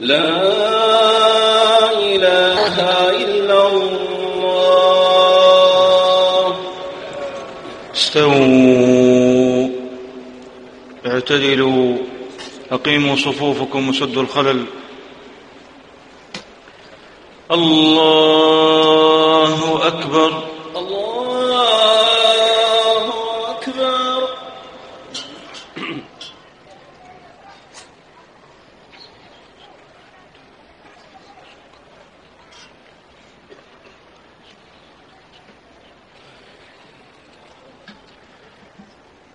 لا إله إلا الله. استووا. اعتدلوا. أقيموا صفوفكم وسدوا الخلل. الله أكبر الله أكبر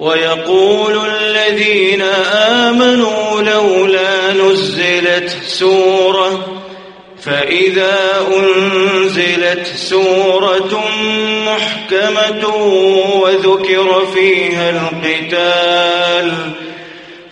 ويقول الذين آمنوا لولا نزلت سورة فإذا أنزلت سورة محكمة وذكر فيها القتال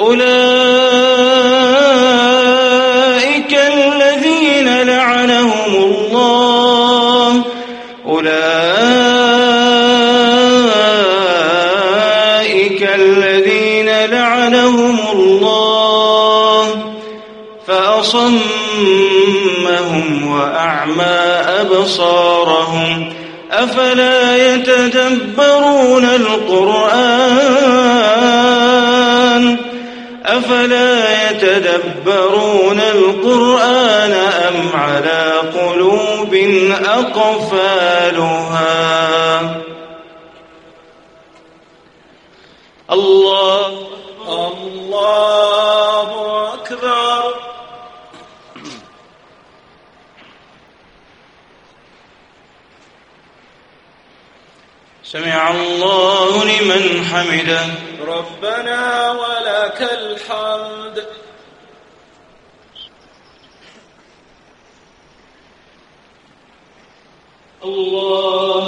أولئك الذين لعنهم الله. أولئك الذين لعنهم الله. فأصمهم وأعمى أبصارهم. أفلا يتدبرون القرآن؟ أفلا يتدبرون القرآن أم على قلوب أقفالها؟ الله الله أكبر. سمع الله لمن حمده. ربنا ولك الحمد. الله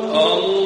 الله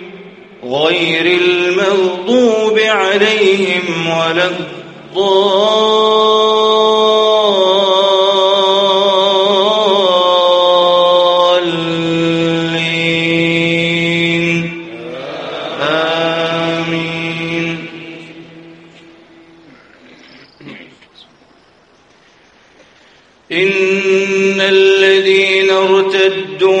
غير المغضوب عليهم ولا الضالين. آمين. إن الذين ارتدوا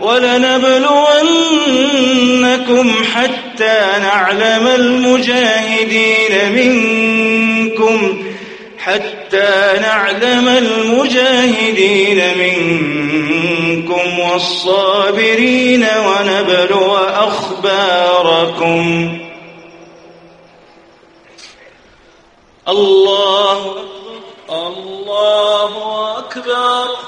ولنبلونكم حتى نعلم المجاهدين منكم حتى نعلم المجاهدين منكم والصابرين ونبلو أخباركم. الله الله أكبر.